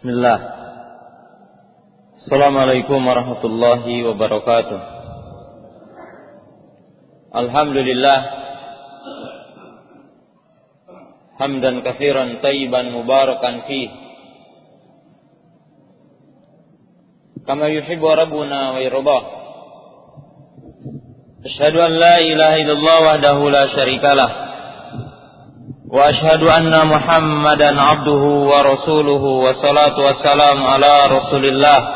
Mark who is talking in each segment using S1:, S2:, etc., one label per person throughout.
S1: Bismillah. Assalamualaikum warahmatullahi wabarakatuh. Alhamdulillah. Hamdan katsiran tayyiban mubarakan fi. Kama yuhibbu rabbuna wa yardah. Asyhadu an la ilaha illallah wahdahu la syarikalah. وأشهد أن محمدا عبده ورسوله والصلاة والسلام على رسول الله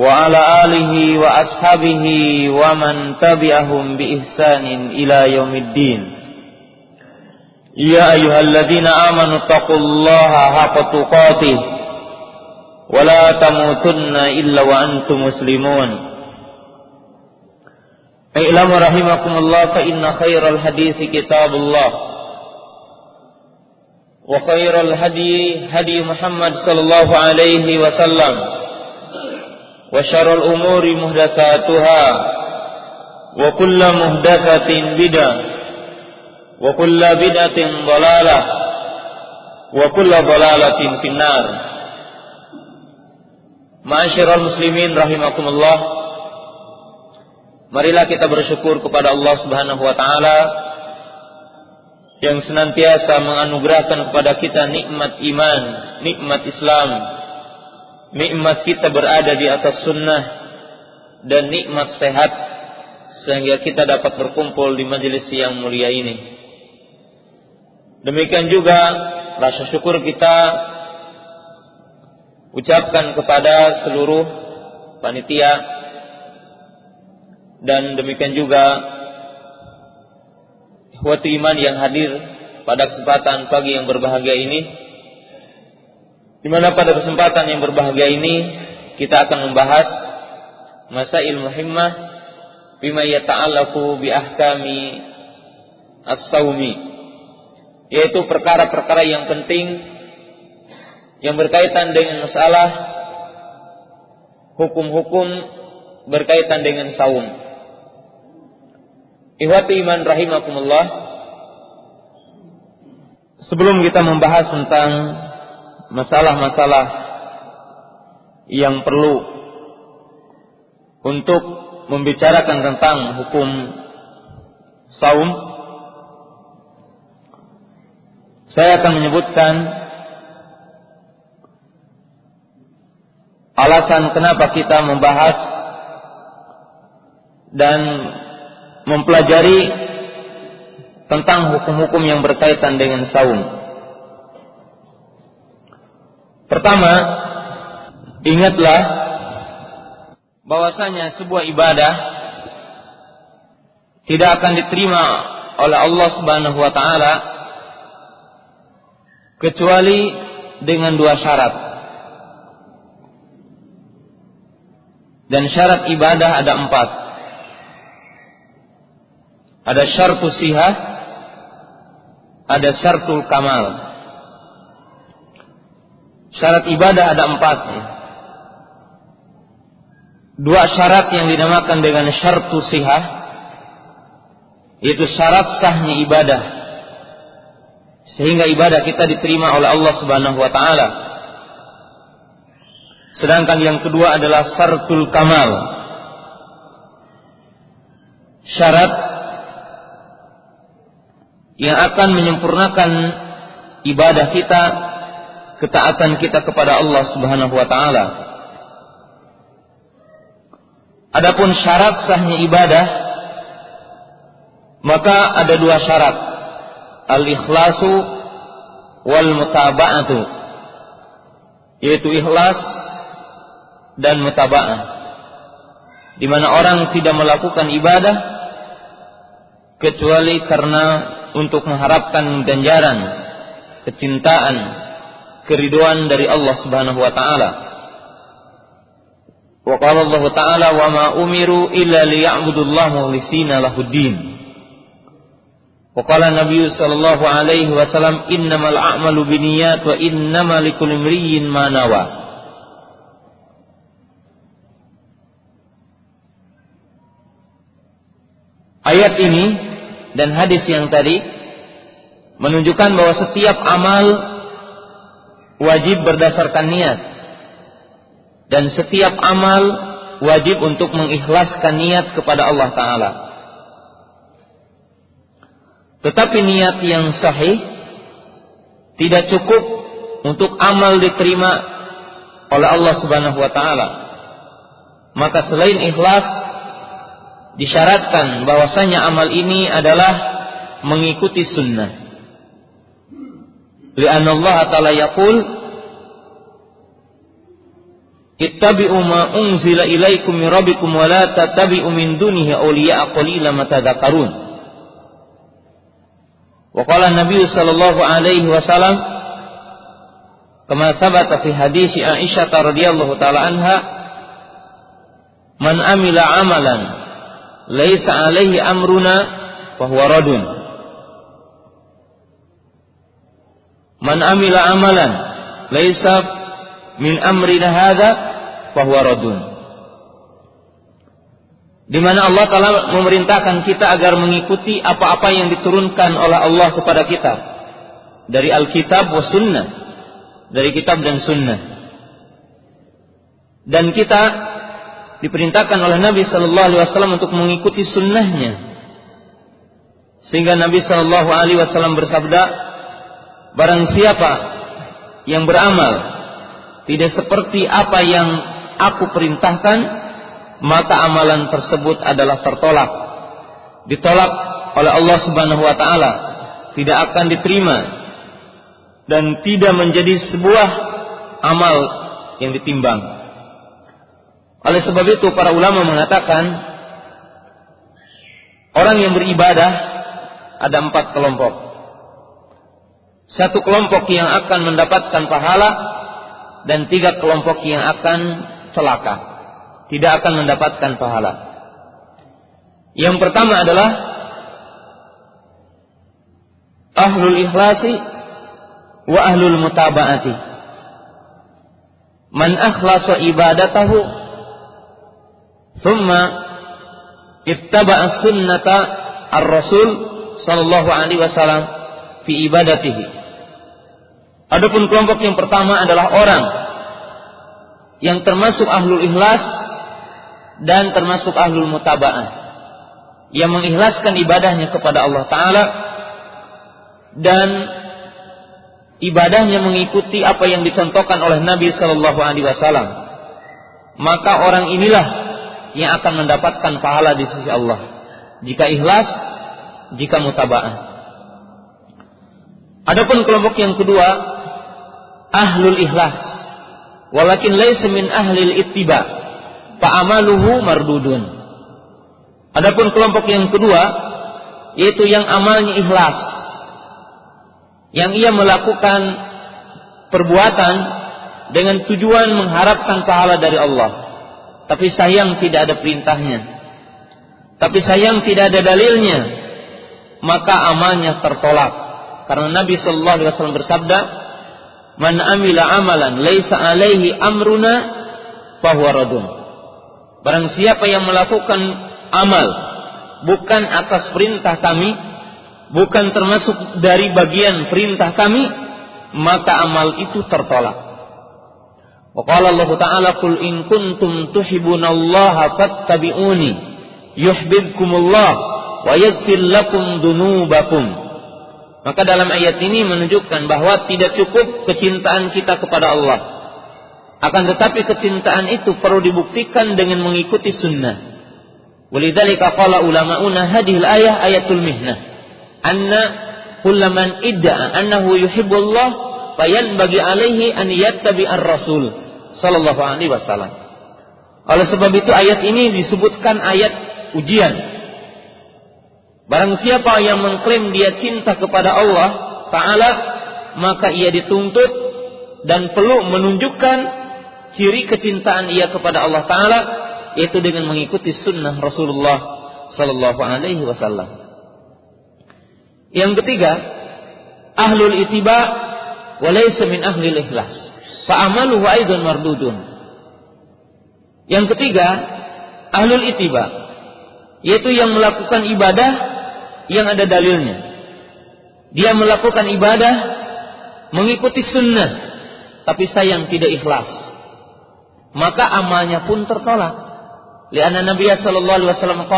S1: وعلى آله وأصحابه ومن تبعهم بإحسان إلى يوم الدين. يا أيها الذين آمنوا اتقوا الله حق تقاته ولا تموتن إلا وأنتم مسلمون. اعلموا رحمكم الله فإن خير الحديث كتاب الله. وخير الهدي هدي محمد صلى الله عليه وسلم. وشر الأمور مهدثاتها وكل مهدثة بدعة. وكل بدعة ضلالة. وكل ضلالة في النار. معاشر المسلمين رحمكم الله. Marilah kita bersyukur kepada Allah Subhanahu wa taala yang senantiasa menganugerahkan kepada kita nikmat iman, nikmat Islam, nikmat kita berada di atas sunnah dan nikmat sehat sehingga kita dapat berkumpul di majelis yang mulia ini. Demikian juga rasa syukur kita ucapkan kepada seluruh panitia dan demikian juga ikhwati iman yang hadir pada kesempatan pagi yang berbahagia ini di mana pada kesempatan yang berbahagia ini kita akan membahas masail muhimmah bima yata'allaqu bi ahkami as-saumi yaitu perkara-perkara yang penting yang berkaitan dengan masalah hukum-hukum berkaitan dengan saum. Ihwati iman rahimakumullah. Sebelum kita membahas tentang masalah-masalah yang perlu untuk membicarakan tentang hukum saum, saya akan menyebutkan alasan kenapa kita membahas dan mempelajari tentang hukum-hukum yang berkaitan dengan saum. Pertama, ingatlah bahwasanya sebuah ibadah tidak akan diterima oleh Allah Subhanahu wa taala kecuali dengan dua syarat. Dan syarat ibadah ada empat. Ada syartu sihah, ada syartul kamal. Syarat ibadah ada empat. Dua syarat yang dinamakan dengan syartu sihah, yaitu syarat sahnya ibadah. Sehingga ibadah kita diterima oleh Allah Subhanahu wa taala. Sedangkan yang kedua adalah syartul kamal. Syarat yang akan menyempurnakan ibadah kita, ketaatan kita kepada Allah Subhanahu wa taala. Adapun syarat sahnya ibadah maka ada dua syarat. Al-ikhlasu wal mutaba'atu. Yaitu ikhlas dan mutaba'ah. Di mana orang tidak melakukan ibadah kecuali karena untuk mengharapkan ganjaran, kecintaan, keriduan dari Allah Subhanahu wa taala. Wa qala Allah taala wa ma umiru illa liya'budullaha mukhlisina lahuddin. Wa qala Nabi sallallahu alaihi wasallam innamal a'malu binniyat wa innamal likulli imrin ma nawa. Ayat ini dan hadis yang tadi menunjukkan bahwa setiap amal wajib berdasarkan niat. Dan setiap amal wajib untuk mengikhlaskan niat kepada Allah Ta'ala. Tetapi niat yang sahih tidak cukup untuk amal diterima oleh Allah Subhanahu wa taala. Maka selain ikhlas disyaratkan bahwasanya amal ini adalah mengikuti sunnah. Lianna Allah Ta'ala yaqul Ittabi'u ma unzila ilaikum min rabbikum wa la tattabi'u min dunihi awliya'a qalilan ma. Wa qala Nabi sallallahu alaihi wasallam kama sabata fi hadis Aisyah radhiyallahu taala anha man amila amalan laisa alaihi amruna fahuwa radun. Man amila amalan laisa min amrina hadza fahuwa radun. Di mana Allah telah memerintahkan kita agar mengikuti apa-apa yang diturunkan oleh Allah kepada kita. Dari Alkitab wa Sunnah, dari kitab dan Sunnah. Dan kita diperintahkan oleh Nabi Shallallahu Alaihi Wasallam untuk mengikuti sunnahnya. Sehingga Nabi Shallallahu Alaihi Wasallam bersabda barang siapa yang beramal tidak seperti apa yang aku perintahkan maka amalan tersebut adalah tertolak. Ditolak oleh Allah Subhanahu wa taala tidak akan diterima dan tidak menjadi sebuah amal yang ditimbang oleh sebab itu para ulama mengatakan orang yang beribadah ada empat kelompok. Satu kelompok yang akan mendapatkan pahala dan tiga kelompok yang akan celaka. Tidak akan mendapatkan pahala. Yang pertama adalah ahlul ikhlasi wa ahlul mutaba'ati. Man akhlasa ibadatahu Thumma ittaba'a sunnata ar-rasul sallallahu alaihi wasallam fi ibadatihi. Adapun kelompok yang pertama adalah orang yang termasuk ahlul ikhlas dan termasuk ahlul mutaba'ah yang mengikhlaskan ibadahnya kepada Allah taala dan ibadahnya mengikuti apa yang dicontohkan oleh Nabi sallallahu alaihi wasallam maka orang inilah yang akan mendapatkan pahala di sisi Allah. Jika ikhlas, jika mutaba'ah. Adapun kelompok yang kedua, ahlul ikhlas. Walakin laisa min ahlil ittiba. Fa'amaluhu mardudun. Adapun kelompok yang kedua, yaitu yang amalnya ikhlas. Yang ia melakukan perbuatan dengan tujuan mengharapkan pahala dari Allah tapi sayang tidak ada perintahnya. Tapi sayang tidak ada dalilnya. Maka amalnya tertolak. Karena Nabi Shallallahu Alaihi Wasallam bersabda, "Man amila amalan laisa alaihi amruna fahuwa radun." Barang siapa yang melakukan amal bukan atas perintah kami, bukan termasuk dari bagian perintah kami, maka amal itu tertolak. Waqala Allah Ta'ala qul in kuntum tuhibbunallaha fattabi'uni yuhibbukumullah wa yaghfir lakum dunubakum. Maka dalam ayat ini menunjukkan bahwa tidak cukup kecintaan kita kepada Allah. Akan tetapi kecintaan itu perlu dibuktikan dengan mengikuti sunnah. Walidhalika qala ulama'una hadihil ayah ayatul mihnah. Anna kullaman idda'a annahu yuhibullah fayan bagi alaihi an yattabi ar-rasul. Sallallahu Alaihi Wasallam. Oleh sebab itu ayat ini disebutkan ayat ujian. Barang siapa yang mengklaim dia cinta kepada Allah Ta'ala, maka ia dituntut dan perlu menunjukkan ciri kecintaan ia kepada Allah Ta'ala, yaitu dengan mengikuti sunnah Rasulullah Sallallahu Alaihi Wasallam. Yang ketiga, ahlul itiba walaysa min ahlil ikhlas fa'amaluhu aidan mardudun. Yang ketiga, ahlul itiba, yaitu yang melakukan ibadah yang ada dalilnya. Dia melakukan ibadah mengikuti sunnah
S2: tapi sayang tidak ikhlas, maka amalnya pun tertolak. Lianna Nabi sallallahu alaihi wasallam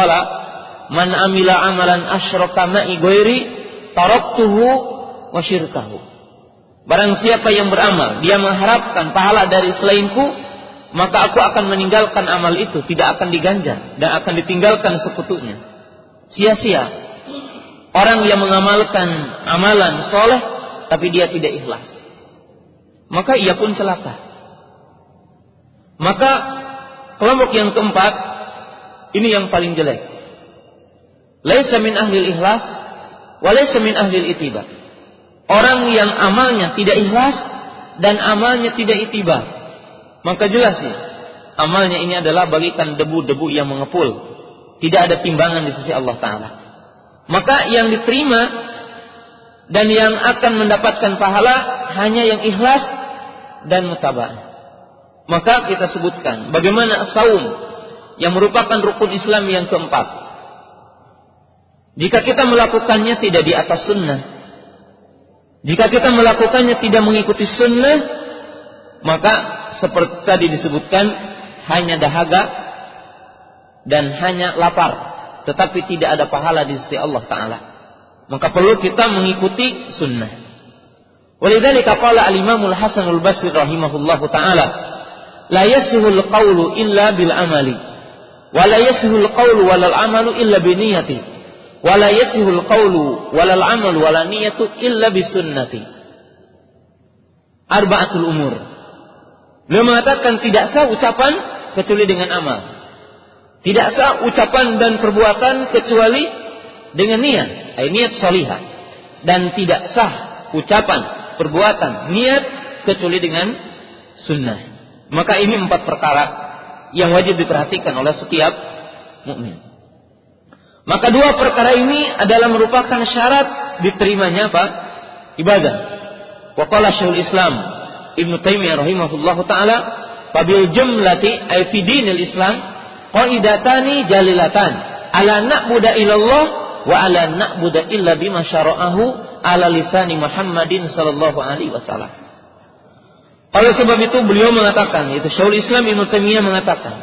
S2: "Man amila amalan asyraka ma'i taraktuhu wa syirkahu." Barang siapa yang beramal, dia mengharapkan pahala dari selainku, maka aku akan meninggalkan amal itu, tidak akan diganjar dan akan ditinggalkan sekutunya. Sia-sia. Orang yang mengamalkan amalan soleh, tapi dia tidak ikhlas. Maka ia pun celaka. Maka kelompok yang keempat, ini yang paling jelek. Laisa min ahli ikhlas, walaysa min ahli itibar. Orang yang amalnya tidak ikhlas dan amalnya tidak itibar. Maka jelas ya, amalnya ini adalah bagikan debu-debu yang mengepul. Tidak ada timbangan di sisi Allah Ta'ala. Maka yang diterima dan yang akan mendapatkan pahala hanya yang ikhlas dan mutabah. Maka kita sebutkan bagaimana saum yang merupakan rukun Islam yang keempat. Jika kita melakukannya tidak di atas sunnah, jika kita melakukannya tidak mengikuti sunnah, maka seperti tadi disebutkan hanya dahaga dan hanya lapar, tetapi tidak ada pahala di sisi Allah Taala. Maka perlu kita mengikuti sunnah. Walidzalika qala al-Imam Al-Hasan Al-Basri rahimahullahu taala, la yasihul qawlu illa bil amali, wa la yasihul qawlu walal amalu illa bi niyati, wa la yasihul qawlu walal amalu wala niyatu illa bi sunnati. Arba'atul umur. Beliau mengatakan tidak sah ucapan kecuali dengan amal. Tidak sah ucapan dan perbuatan kecuali dengan niat, ay niat salihah. Dan tidak sah ucapan, perbuatan, niat kecuali dengan sunnah. Maka ini empat perkara yang wajib diperhatikan oleh setiap mukmin. Maka dua perkara ini adalah merupakan syarat diterimanya apa? Ibadah. Wa qala Syekhul Islam Ibnu Taimiyah rahimahullahu taala, "Fabil jumlati ay fi dinil Islam qaidatani jalilatan ala na'budu ilallah wa ala na'budu illa bima syara'ahu ala lisani Muhammadin sallallahu alaihi wasallam. Oleh sebab itu beliau mengatakan, yaitu Syaul Islam Ibnu Taimiyah mengatakan,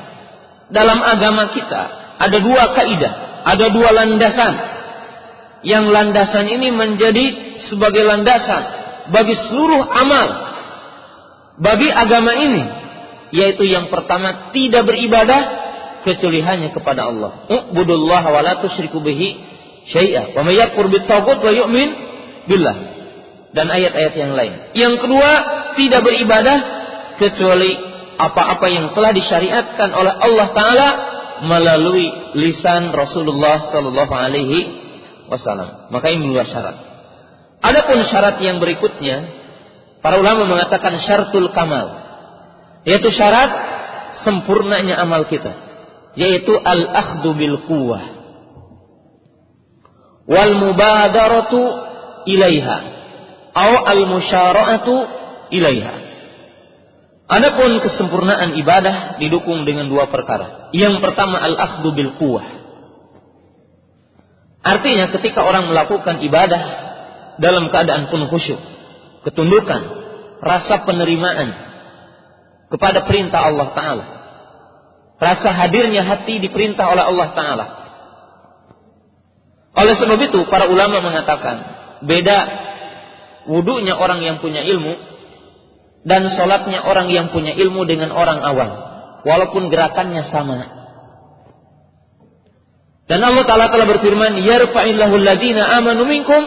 S2: dalam agama kita ada dua kaidah, ada dua landasan. Yang landasan ini menjadi sebagai landasan bagi seluruh amal bagi agama ini, yaitu yang pertama tidak beribadah kecuali hanya kepada Allah. Ubudullah wa la tusyriku bihi syai'a. Wa may yakfur wa yu'min billah. Dan ayat-ayat yang lain. Yang kedua, tidak beribadah kecuali apa-apa yang telah disyariatkan oleh Allah taala melalui lisan Rasulullah sallallahu alaihi wasallam. Maka ini dua syarat. Adapun syarat yang berikutnya, para ulama mengatakan syaratul kamal, yaitu syarat sempurnanya amal kita yaitu al-akhdhu bil quwwah wal mubadaratu ilaiha atau al musyara'atu ilaiha Adapun kesempurnaan ibadah didukung dengan dua perkara. Yang pertama al-akhdhu bil. Artinya ketika orang melakukan ibadah dalam keadaan penuh khusyuk, ketundukan, rasa penerimaan kepada perintah Allah taala Rasa hadirnya hati diperintah oleh Allah Ta'ala. Oleh sebab itu, para ulama mengatakan, beda wudhunya orang yang punya ilmu dan sholatnya orang yang punya ilmu dengan orang awam. Walaupun gerakannya sama. Dan Allah Ta'ala telah berfirman, Yarfa'illahu alladhina amanu minkum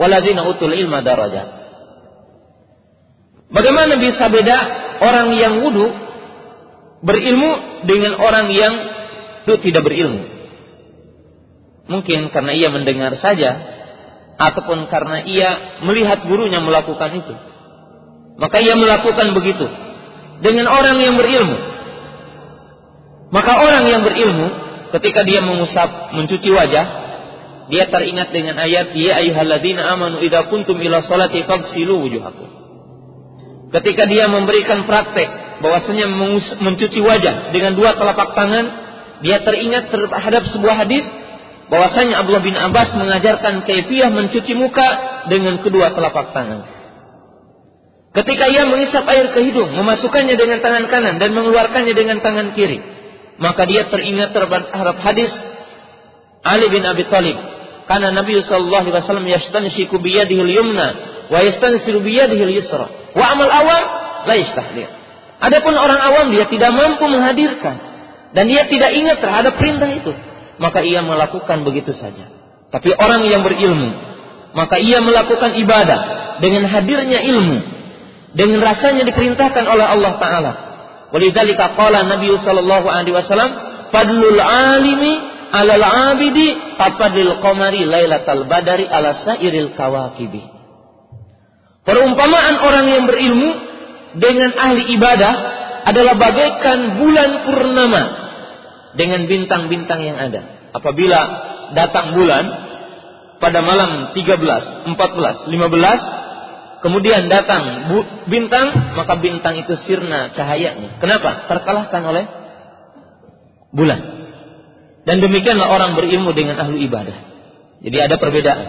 S2: utul ilma darajat. Bagaimana bisa beda orang yang wudhu berilmu dengan orang yang itu tidak berilmu. Mungkin karena ia mendengar saja ataupun karena ia melihat gurunya melakukan itu. Maka ia melakukan begitu dengan orang yang berilmu. Maka orang yang berilmu ketika dia mengusap mencuci wajah dia teringat dengan ayat ya ayyuhalladzina amanu idza kuntum ila salati faghsilu wujuhakum. Ketika dia memberikan praktek bahwasanya mencuci wajah dengan dua telapak tangan, dia teringat terhadap sebuah hadis bahwasanya Abdullah bin Abbas mengajarkan kaifiah mencuci muka dengan kedua telapak tangan. Ketika ia mengisap air ke hidung, memasukkannya dengan tangan kanan dan mengeluarkannya dengan tangan kiri, maka dia teringat terhadap hadis Ali bin Abi Thalib. Karena Nabi sallallahu alaihi wasallam yastanshiku bi yadihi al-yumna wa yastansiru bi yadihi al-yusra. Wa amal awam la yastahdir. Adapun orang awam dia tidak mampu menghadirkan dan dia tidak ingat terhadap perintah itu, maka ia melakukan begitu saja. Tapi orang yang berilmu, maka ia melakukan ibadah dengan hadirnya ilmu dengan rasanya diperintahkan oleh Allah taala. Walidzalika qala Nabi sallallahu alaihi wasallam, "Fadlul alimi 'alal 'abidi kafadlil qamari lailatal badari 'ala sairil kawakibi." Perumpamaan orang yang berilmu dengan ahli ibadah adalah bagaikan bulan purnama dengan bintang-bintang yang ada. Apabila datang bulan pada malam 13, 14, 15 kemudian datang bintang, maka bintang itu sirna cahayanya. Kenapa? Terkalahkan oleh bulan. Dan demikianlah orang berilmu dengan ahlu ibadah. Jadi ada perbedaan.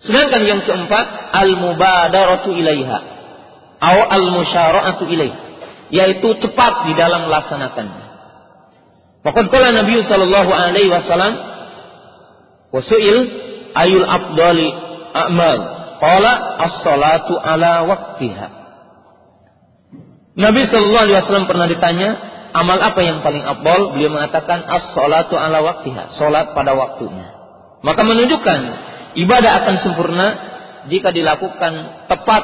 S2: Sedangkan yang keempat, al-mubadaratu ilaiha. Aw al-musyara'atu ilaiha. Yaitu cepat di dalam melaksanakannya. Maka kala Nabi sallallahu alaihi wasallam wasuil ayul abdali a'mal Qala as-salatu ala waktiha. Nabi Shallallahu Alaihi Wasallam pernah ditanya, amal apa yang paling abdol? Beliau mengatakan as-salatu ala waktiha, salat pada waktunya. Maka menunjukkan ibadah akan sempurna jika dilakukan tepat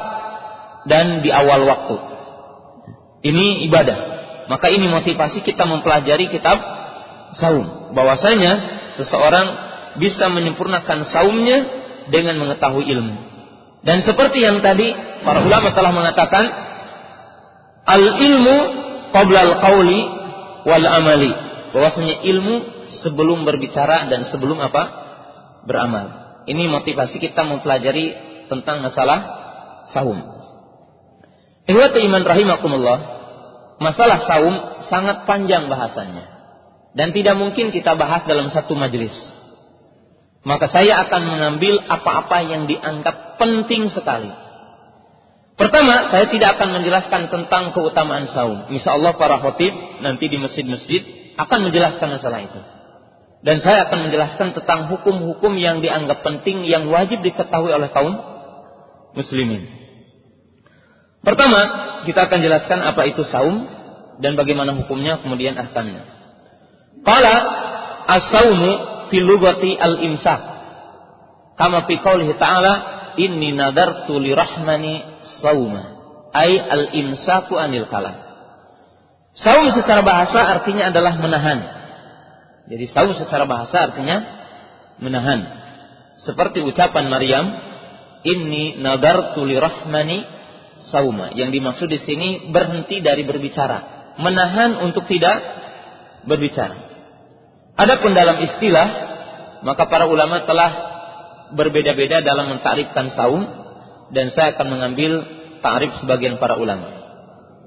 S2: dan di awal waktu. Ini ibadah. Maka ini motivasi kita mempelajari kitab saum. Bahwasanya seseorang bisa menyempurnakan saumnya dengan mengetahui ilmu. Dan seperti yang tadi para ulama telah mengatakan al ilmu qabla al qauli wal amali. Bahwasanya ilmu sebelum berbicara dan sebelum apa? beramal. Ini motivasi kita mempelajari tentang masalah saum. Ihwatu iman rahimakumullah. Masalah saum sangat panjang bahasannya. Dan tidak mungkin kita bahas dalam satu majelis maka saya akan mengambil apa-apa yang dianggap penting sekali. Pertama, saya tidak akan menjelaskan tentang keutamaan saum. Insya Allah para khotib nanti di masjid-masjid akan menjelaskan masalah itu. Dan saya akan menjelaskan tentang hukum-hukum yang dianggap penting yang wajib diketahui oleh kaum muslimin. Pertama, kita akan jelaskan apa itu saum dan bagaimana hukumnya kemudian ahkamnya. Qala as-saumu fi lugati al-imsak. Kama fi qoulihi ta'ala inni nadartu lirahmani sauma. Ai al-imsaku anil kalam. Saum secara bahasa artinya adalah menahan. Jadi saum secara bahasa artinya menahan. Seperti ucapan Maryam, inni nadartu lirahmani sauma. Yang dimaksud di sini berhenti dari berbicara, menahan untuk tidak berbicara. Adapun dalam istilah, maka para ulama telah berbeda-beda dalam mentarifkan saum dan saya akan mengambil tarif sebagian para ulama.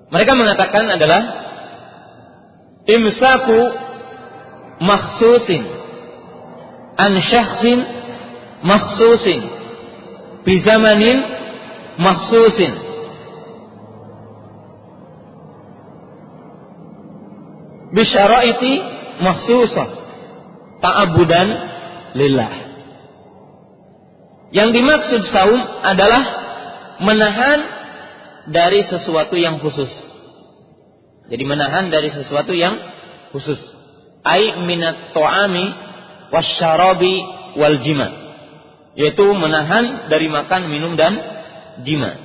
S2: Mereka mengatakan adalah imsaku makhsusin an syakhsin makhsusin bi zamanin makhsusin bi syaraiti mahsusah ta'abudan lillah. Yang dimaksud saum adalah menahan dari sesuatu yang khusus. Jadi menahan dari sesuatu yang khusus. Ai minat to'ami wasyarabi wal jima. Yaitu menahan dari makan, minum dan jima.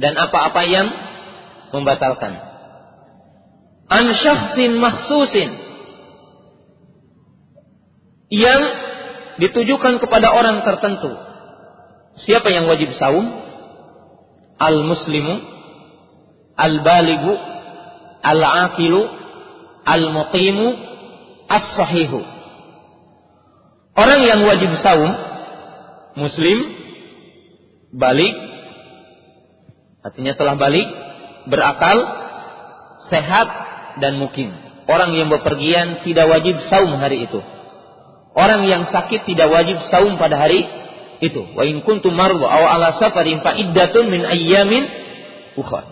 S2: Dan apa-apa yang membatalkan. An syakhsin makhsusin yang ditujukan kepada orang tertentu. Siapa yang wajib saum? Al-muslimu, al-baligu, al-aqilu, al-muqimu, as-sahihu. Orang yang wajib saum, muslim, balik, artinya telah balik, berakal, sehat, dan mukim. Orang yang bepergian tidak wajib saum hari itu. Orang yang sakit tidak wajib saum pada hari itu. Wa in kuntum mardu aw ala safarin fa iddatun min ayyamin ukhra.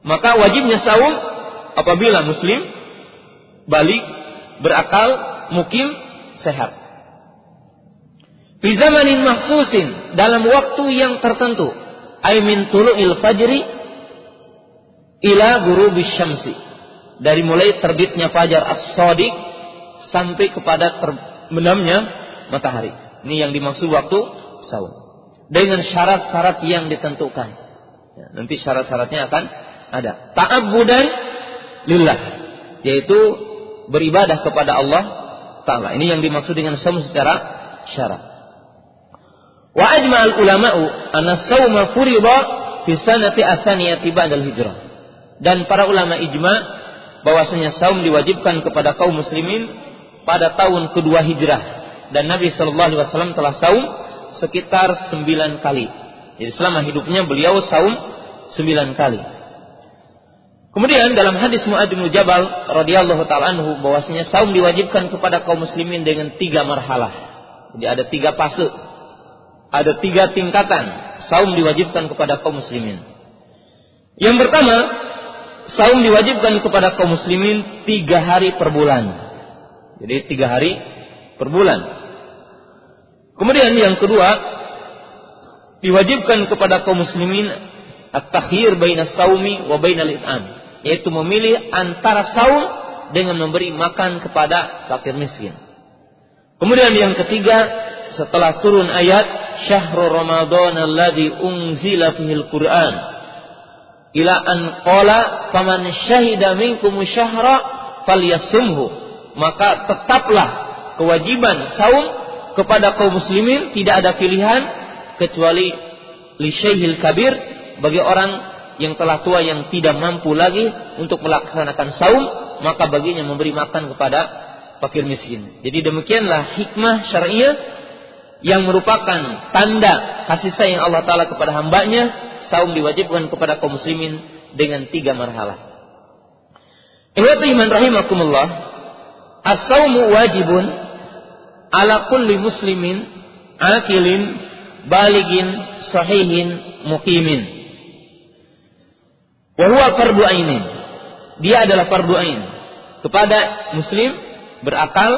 S2: Maka wajibnya saum apabila muslim balik berakal mukim sehat. Fi zamanin mahsusin dalam waktu yang tertentu. Ay min tulu'il fajri ila ghurubis syamsi. Dari mulai terbitnya fajar as-shadiq sampai kepada terbenamnya matahari. Ini yang dimaksud waktu saum. Dengan syarat-syarat yang ditentukan. Ya, nanti syarat-syaratnya akan ada. Ta'abbudan lillah. Yaitu beribadah kepada Allah Ta'ala. Ini yang dimaksud dengan saum secara syarat. Wa ajma al ulama'u anna sauma furida fi sanati asaniyati ba'dal hijrah. Dan para ulama ijma bahwasanya saum diwajibkan kepada kaum muslimin pada tahun kedua hijrah dan Nabi Shallallahu alaihi wasallam telah saum sekitar sembilan kali. Jadi selama hidupnya beliau saum sembilan kali. Kemudian dalam hadis Mu'ad bin Jabal radhiyallahu taala anhu bahwasanya saum diwajibkan kepada kaum muslimin dengan tiga marhalah. Jadi ada tiga fase. Ada tiga tingkatan saum diwajibkan kepada kaum muslimin. Yang pertama, saum diwajibkan kepada kaum muslimin tiga hari per bulan. Jadi tiga hari per bulan. Kemudian yang kedua, diwajibkan kepada kaum muslimin at-takhir baina saumi wa baina al-it'am, yaitu memilih antara saum dengan memberi makan kepada fakir miskin. Kemudian yang ketiga, setelah turun ayat syahrul ramadan alladzi unzila fihi al-Qur'an ila an qala faman syahida minkum syahra falyasumhu maka tetaplah kewajiban saum kepada kaum muslimin tidak ada pilihan kecuali li syaihil kabir bagi orang yang telah tua yang tidak mampu lagi untuk melaksanakan saum maka baginya memberi makan kepada fakir miskin. Jadi demikianlah hikmah syariah yang merupakan tanda kasih sayang Allah Ta'ala kepada hambanya, saum diwajibkan kepada kaum muslimin dengan tiga marhalah. Ihwatu iman rahimakumullah, as-saumu wajibun ala kulli muslimin akilin baligin sahihin mukimin. Wa huwa fardu ainin dia adalah fardu ain. Kepada muslim berakal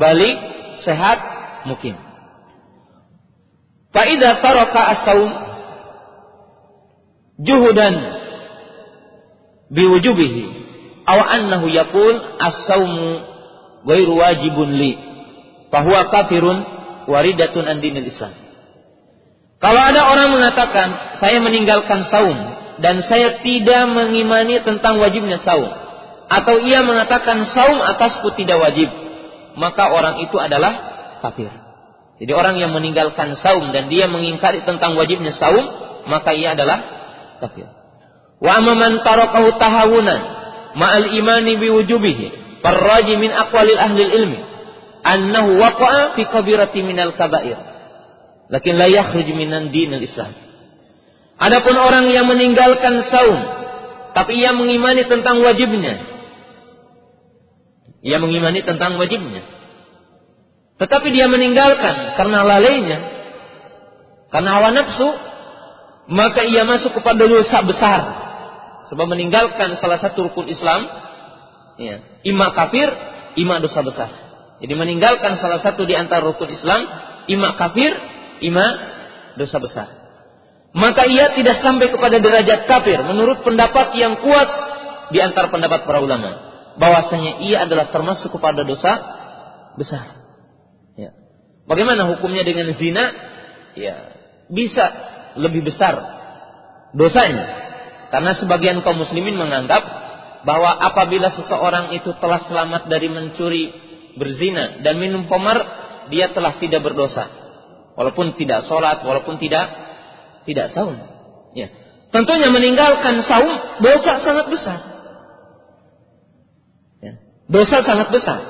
S2: balik sehat mukim. Fa idza taraka as-saum juhudan biwujubihi aw annahu yaqul as-saumu ghairu wajibun li bahwa kafirun waridatun an dinil Islam. Kalau ada orang mengatakan saya meninggalkan saum dan saya tidak mengimani tentang wajibnya saum atau ia mengatakan saum atasku tidak wajib, maka orang itu adalah kafir. Jadi orang yang meninggalkan saum dan dia mengingkari tentang wajibnya saum, maka ia adalah kafir. Wa amman tarakahu tahawunan ma'al imani biwujubihi farraji min aqwalil ahli ilmi annahu waqa'a fi kabirati minal kabair. Lakin la yakhruj minan dinil Islam. Adapun orang yang meninggalkan saum tapi ia mengimani tentang wajibnya. Ia mengimani tentang wajibnya. Tetapi dia meninggalkan karena lalainya, karena hawa nafsu, maka ia masuk kepada dosa besar. Sebab meninggalkan salah satu rukun Islam, ya, ima kafir, ima dosa besar. Jadi meninggalkan salah satu di antara rukun Islam, ima kafir, ima dosa besar. Maka ia tidak sampai kepada derajat kafir menurut pendapat yang kuat di antara pendapat para ulama. Bahwasanya ia adalah termasuk kepada dosa besar. Ya. Bagaimana hukumnya dengan zina? Ya, bisa lebih besar dosanya. Karena sebagian kaum muslimin menganggap bahwa apabila seseorang itu telah selamat dari mencuri berzina dan minum pomar, dia telah tidak berdosa. Walaupun tidak sholat, walaupun tidak tidak saum. Ya. Tentunya meninggalkan saum dosa sangat besar. Ya. Dosa sangat besar.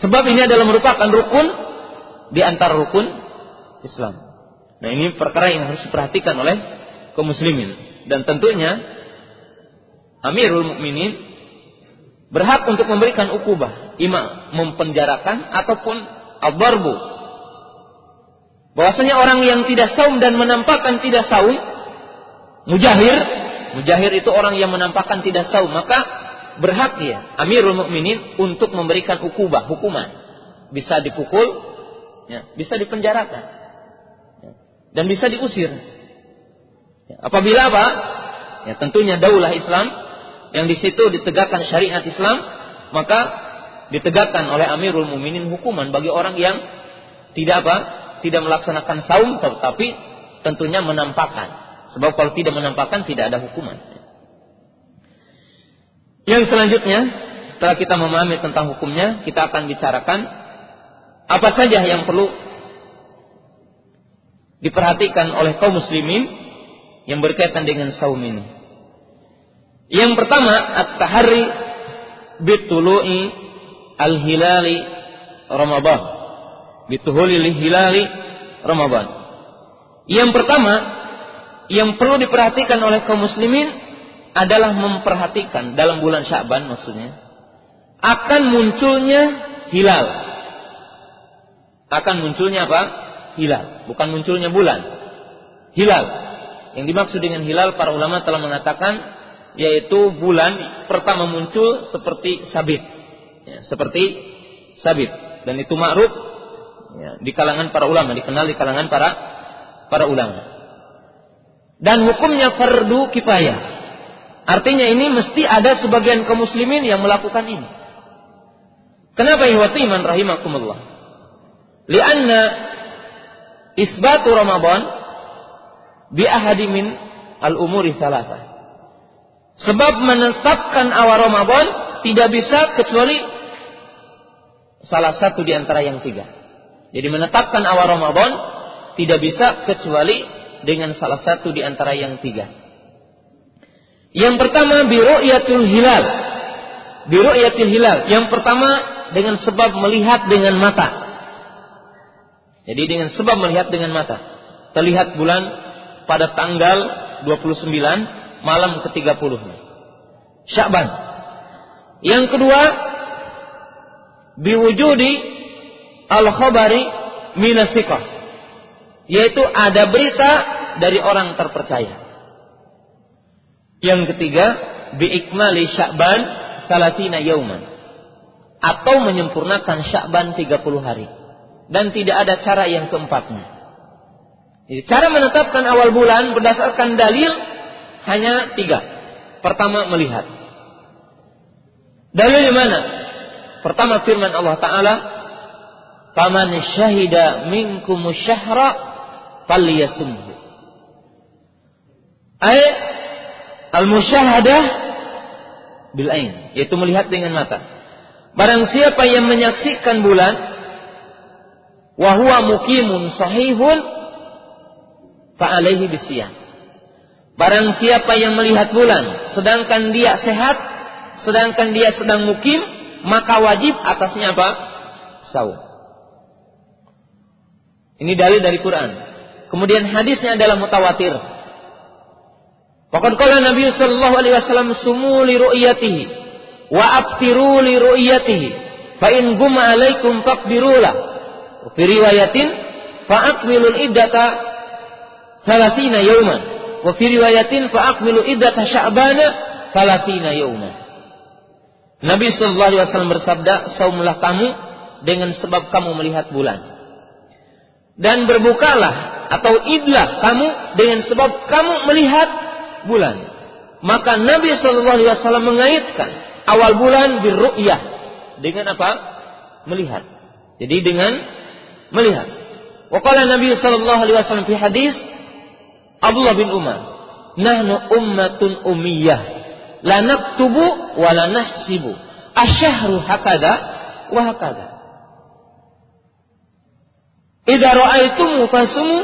S2: Sebab ini adalah merupakan rukun di antara rukun Islam. Nah ini perkara yang harus diperhatikan oleh kaum muslimin. Dan tentunya Amirul Mukminin berhak untuk memberikan ukubah, ima mempenjarakan ataupun al Bahwasanya orang yang tidak saum dan menampakkan tidak saum, mujahir, mujahir itu orang yang menampakkan tidak saum, maka berhak dia Amirul Mukminin untuk memberikan ukubah, hukuman. Bisa dipukul, ya, bisa dipenjarakan. Ya, dan bisa diusir. Ya, apabila apa? Ya, tentunya daulah Islam yang di situ ditegakkan syariat Islam, maka ditegakkan oleh Amirul Mukminin hukuman bagi orang yang tidak apa? tidak melaksanakan saum tetapi tentunya menampakkan. Sebab kalau tidak menampakkan tidak ada hukuman. Yang selanjutnya, setelah kita memahami tentang hukumnya, kita akan bicarakan apa saja yang perlu diperhatikan oleh kaum muslimin yang berkaitan dengan saum ini. Yang pertama, at-tahari bitulu'i al-hilali Ramadan bituhulil hilali Ramadan. Yang pertama yang perlu diperhatikan oleh kaum muslimin adalah memperhatikan dalam bulan Sya'ban maksudnya akan munculnya hilal. Akan munculnya apa? Hilal, bukan munculnya bulan. Hilal. Yang dimaksud dengan hilal para ulama telah mengatakan yaitu bulan pertama muncul seperti sabit. Ya, seperti sabit dan itu ma'ruf ya, di kalangan para ulama, dikenal di kalangan para para ulama. Dan hukumnya fardu kifayah. Artinya ini mesti ada sebagian kaum muslimin yang melakukan ini. Kenapa ihwatiman rahimakumullah? Lianna isbatu Ramadan bi ahadimin al-umuri salasa. Sebab menetapkan awal Ramadan tidak bisa kecuali salah satu di antara yang tiga. Jadi menetapkan awal Ramadan tidak bisa kecuali dengan salah satu di antara yang tiga. Yang pertama biru'yatul hilal. Biru'yatul hilal. Yang pertama dengan sebab melihat dengan mata. Jadi dengan sebab melihat dengan mata. Terlihat bulan pada tanggal 29 malam ke-30. Sya'ban. Yang kedua biwujudi al-khabari minasikah. Yaitu ada berita dari orang terpercaya. Yang ketiga, biikmali sya'ban salatina yauman. Atau menyempurnakan sya'ban 30 hari. Dan tidak ada cara yang keempatnya. Jadi cara menetapkan awal bulan berdasarkan dalil hanya tiga. Pertama melihat. Dalil di mana? Pertama firman Allah Ta'ala Faman syahida minkum syahra falyasumhu. Ay al-musyahadah bil ain, yaitu melihat dengan mata. Barang siapa yang menyaksikan bulan wa huwa muqimun sahihun fa bisiyam. Barang siapa yang melihat bulan sedangkan dia sehat, sedangkan dia sedang mukim, maka wajib atasnya apa? Saum. Ini dalil dari Quran. Kemudian hadisnya adalah mutawatir. Faqad qala Nabi sallallahu alaihi wasallam sumu li ru'yatihi wa abtiru li ru'yatihi fa in gumma alaikum faqbirulah. Fi riwayatin fa aqbilul iddata 30 yauman wa fi riwayatin fa aqbilu iddata sya'bana 30 yauman. Nabi sallallahu alaihi wasallam bersabda, "Saumlah kamu dengan sebab kamu melihat bulan." dan berbukalah atau idlah kamu dengan sebab kamu melihat bulan. Maka Nabi Shallallahu Alaihi Wasallam mengaitkan awal bulan birru'yah dengan apa? Melihat. Jadi dengan melihat. Wakala Nabi Shallallahu Alaihi Wasallam fi hadis Abdullah bin Umar, nahnu ummatun ummiyah, la naktubu wa la nahsibu. Asyahru hakada wa hakada. Idza ra'aitumu fasumu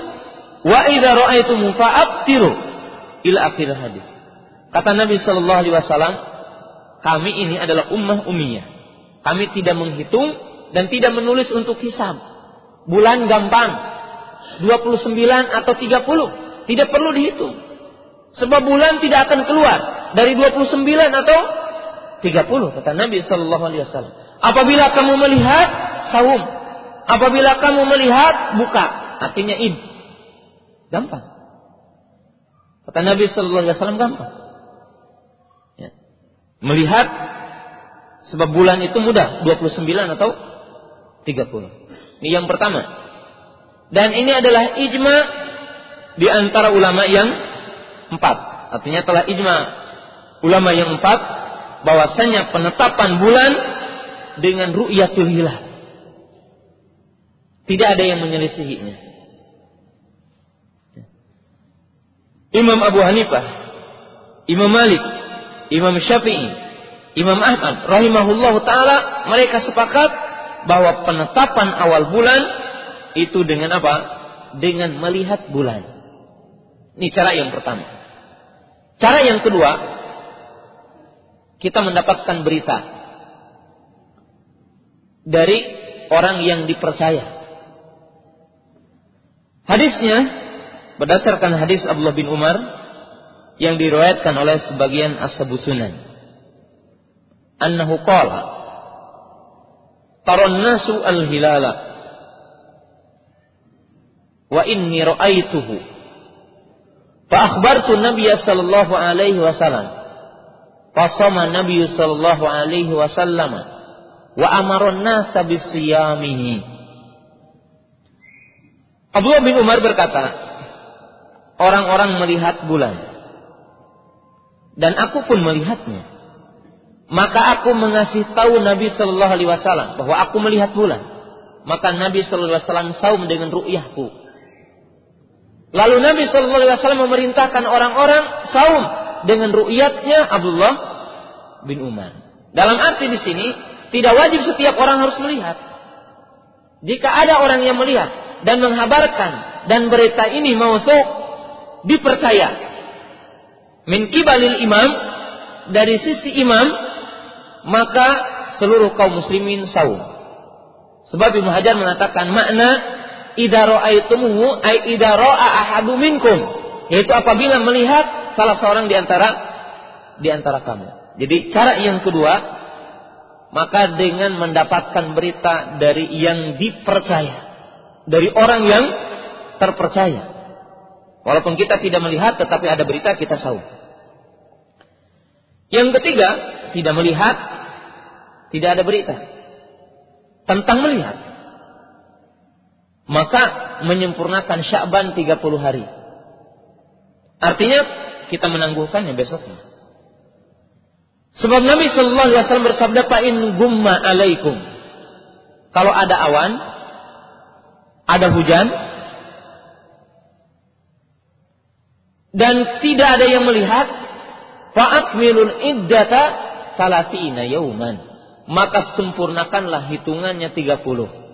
S2: wa idza ra'aitumu fa'abtiru ila akhir hadis. Kata Nabi sallallahu alaihi wasallam, kami ini adalah ummah ummiyah. Kami tidak menghitung dan tidak menulis untuk hisab. Bulan gampang. 29 atau 30. Tidak perlu dihitung. Sebab bulan tidak akan keluar dari 29 atau 30 kata Nabi sallallahu alaihi wasallam. Apabila kamu melihat saum Apabila kamu melihat, buka. artinya id. Gampang. Kata Nabi Sallallahu Alaihi Wasallam gampang. Ya. Melihat sebab bulan itu mudah, 29 atau 30. Ini yang pertama. Dan ini adalah ijma di antara ulama yang empat. Artinya telah ijma ulama yang empat bahwasanya penetapan bulan dengan ru'yatul hilal. Tidak ada yang menyelisihinya. Imam Abu Hanifah, Imam Malik, Imam Syafi'i, Imam Ahmad rahimahullahu taala mereka sepakat bahwa penetapan awal bulan itu dengan apa? Dengan melihat bulan. Ini cara yang pertama. Cara yang kedua, kita mendapatkan berita dari orang yang dipercaya. Hadisnya berdasarkan hadis Abdullah bin Umar yang diriwayatkan oleh sebagian ashabu sunan. Annahu qala Taron nasu al-hilala wa inni ra'aituhu Nabiy sallallahu alaihi wasallam fasama Nabiy sallallahu alaihi wasallam wa amara an-nasa bisiyamihi Abdullah bin Umar berkata, orang-orang melihat bulan. Dan aku pun melihatnya. Maka aku mengasih tahu Nabi Shallallahu Alaihi Wasallam bahwa aku melihat bulan. Maka Nabi Shallallahu Alaihi Wasallam saum dengan ru'yahku. Lalu Nabi Shallallahu Alaihi Wasallam memerintahkan orang-orang saum dengan ru'yatnya Abdullah bin Umar. Dalam arti di sini tidak wajib setiap orang harus melihat. Jika ada orang yang melihat, dan menghabarkan dan berita ini mausuk dipercaya min kibalil imam dari sisi imam maka seluruh kaum muslimin saum sebab Ibnu Hajar mengatakan makna idza ay yaitu apabila melihat salah seorang di antara di antara kamu jadi cara yang kedua maka dengan mendapatkan berita dari yang dipercaya dari orang yang terpercaya. Walaupun kita tidak melihat tetapi ada berita kita tahu. Yang ketiga, tidak melihat, tidak ada berita. Tentang melihat. Maka menyempurnakan Sya'ban 30 hari. Artinya kita menangguhkannya besoknya. Sebab Nabi Shallallahu Alaihi Wasallam bersabda, "Fa'in gumma alaikum." Kalau ada awan, ada hujan dan tidak ada yang melihat fa'akmilul iddata salatina yauman maka sempurnakanlah hitungannya 30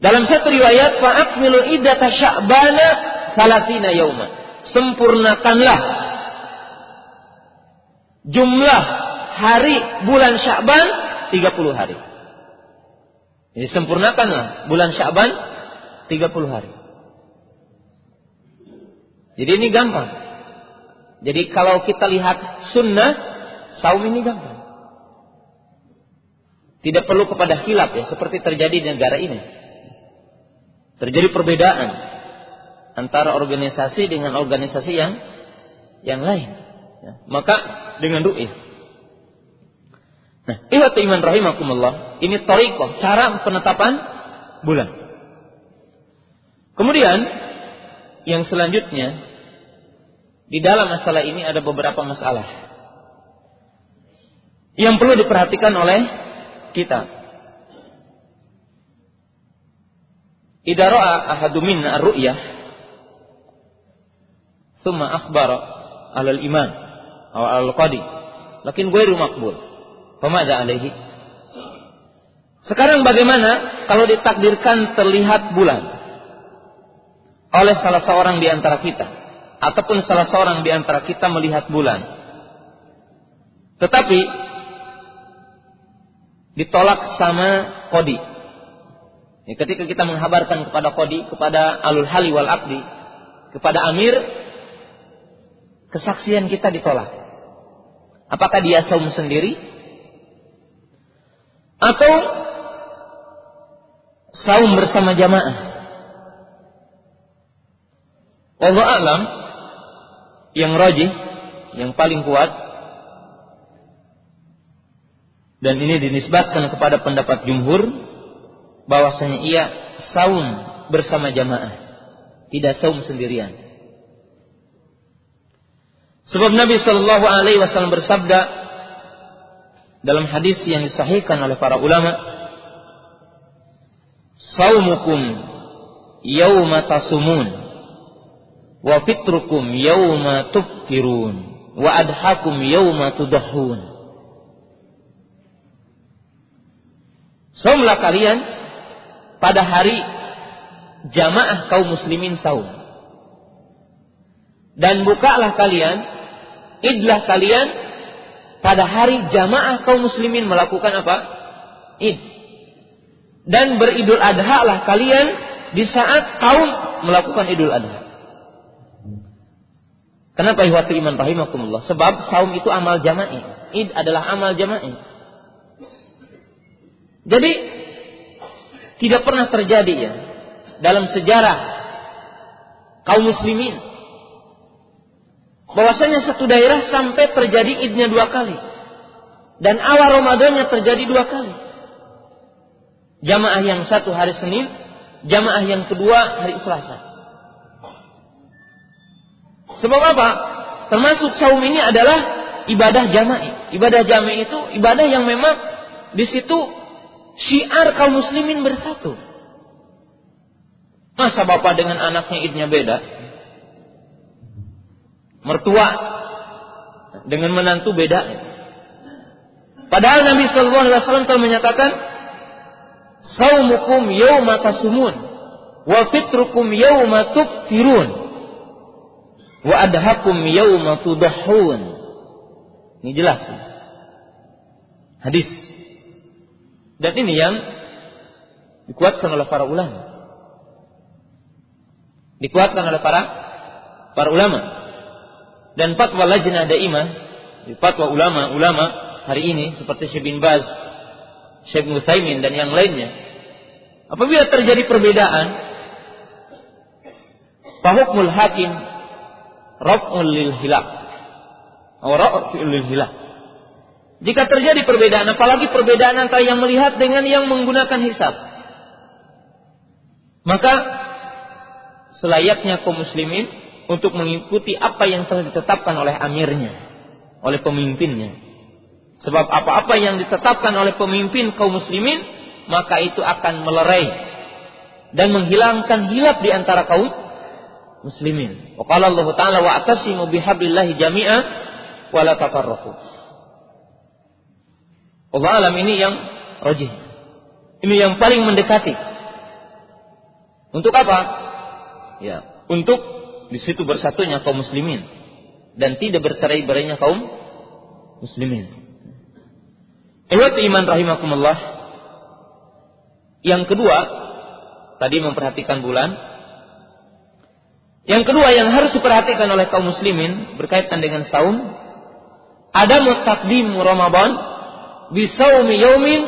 S2: dalam satu riwayat fa'akmilul iddata sya'bana salatina yauman sempurnakanlah jumlah hari bulan Sya'ban 30 hari jadi sempurnakanlah bulan Syaban 30 hari. Jadi ini gampang. Jadi kalau kita lihat sunnah, saum ini gampang. Tidak perlu kepada hilap ya, seperti terjadi di negara ini. Terjadi perbedaan antara organisasi dengan organisasi yang yang lain. Ya, maka dengan ru'yah Nah, ihwat iman rahimakumullah, ini torikoh, cara penetapan bulan. Kemudian, yang selanjutnya, di dalam masalah ini ada beberapa masalah yang perlu diperhatikan oleh kita. Idza ra'a ahadu minna ar-ru'yah thumma akhbara 'ala al-imam aw al-qadi lakin ghairu maqbul Pemada alaihi. Sekarang bagaimana kalau ditakdirkan terlihat bulan oleh salah seorang di antara kita ataupun salah seorang di antara kita melihat bulan. Tetapi ditolak sama kodi. Ya, ketika kita menghabarkan kepada kodi, kepada alul hali wal akdi, kepada amir, kesaksian kita ditolak. Apakah dia saum sendiri? Atau saum bersama jamaah? Allah alam. Yang rajih, yang paling kuat dan ini dinisbatkan kepada pendapat jumhur bahwasanya ia saum bersama jamaah, tidak saum sendirian. Sebab Nabi Shallallahu Alaihi Wasallam bersabda dalam hadis yang disahihkan oleh para ulama, "Saumukum yauma tasumun, wa fitrukum yauma tuftirun, wa adhakum yauma tudahun." Saumlah kalian pada hari jamaah kaum muslimin saum. Dan bukalah kalian, idlah kalian pada hari jamaah kaum muslimin melakukan apa? Id. Dan beridul adha lah kalian di saat kaum melakukan idul adha. Kenapa ihwati iman rahimakumullah? Sebab saum itu amal jama'i. Id adalah amal jama'i. Jadi tidak pernah terjadi ya dalam sejarah kaum muslimin bahwasanya satu daerah sampai terjadi idnya dua kali dan awal Ramadannya terjadi dua kali. Jamaah yang satu hari Senin, jamaah yang kedua hari Selasa. Sebab apa? Termasuk saum ini adalah ibadah jamaah. Ibadah jamaah itu ibadah yang memang di situ syiar kaum muslimin bersatu. Masa bapak dengan anaknya idnya beda? Mertua dengan menantu beda. Padahal Nabi Shallallahu Alaihi Wasallam telah menyatakan, "Saumukum yawma tasumun, wa fitrukum yawma tuftirun, wa adhakum yawma tudahun." Ini jelas. Hadis dan ini yang dikuatkan oleh para ulama. Dikuatkan oleh para para ulama. Dan fatwa lajnah daimah, fatwa ulama-ulama hari ini seperti Syekh bin Baz, Syekh Musaimin dan yang lainnya. Apabila terjadi perbedaan, fahukmul hakim raf'ul lil hilaf. Atau lil hilaf jika terjadi perbedaan, apalagi perbedaan antara yang melihat dengan yang menggunakan hisab. Maka selayaknya kaum muslimin untuk mengikuti apa yang telah ditetapkan oleh amirnya, oleh pemimpinnya. Sebab apa-apa yang ditetapkan oleh pemimpin kaum muslimin, maka itu akan melerai dan menghilangkan hilaf di antara kaum muslimin. Wa qala Allah Ta'ala wa atasimu bihablillahi jami'a wa la. Allah alam ini yang rojih. Ini yang paling mendekati. Untuk apa? Ya, untuk di situ bersatunya kaum muslimin dan tidak bercerai-berainya kaum muslimin. Ehwat iman rahimakumullah. Yang kedua, tadi memperhatikan bulan. Yang kedua yang harus diperhatikan oleh kaum muslimin berkaitan dengan saum, ada mutakdim Ramadan bisaumi yaumin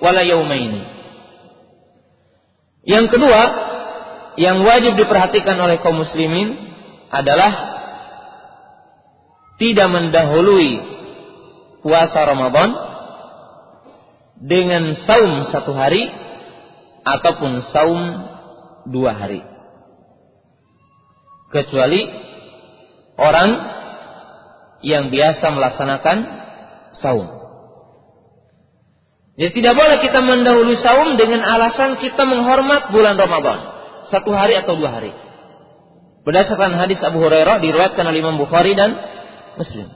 S2: wala yaumaini. Yang kedua, yang wajib diperhatikan oleh kaum muslimin adalah tidak mendahului puasa Ramadan dengan saum satu hari ataupun saum dua hari. Kecuali orang yang biasa melaksanakan saum. Jadi tidak boleh kita mendahului saum dengan alasan kita menghormat bulan Ramadan. Satu hari atau dua hari. Berdasarkan hadis Abu Hurairah diriwayatkan oleh Imam Bukhari dan Muslim.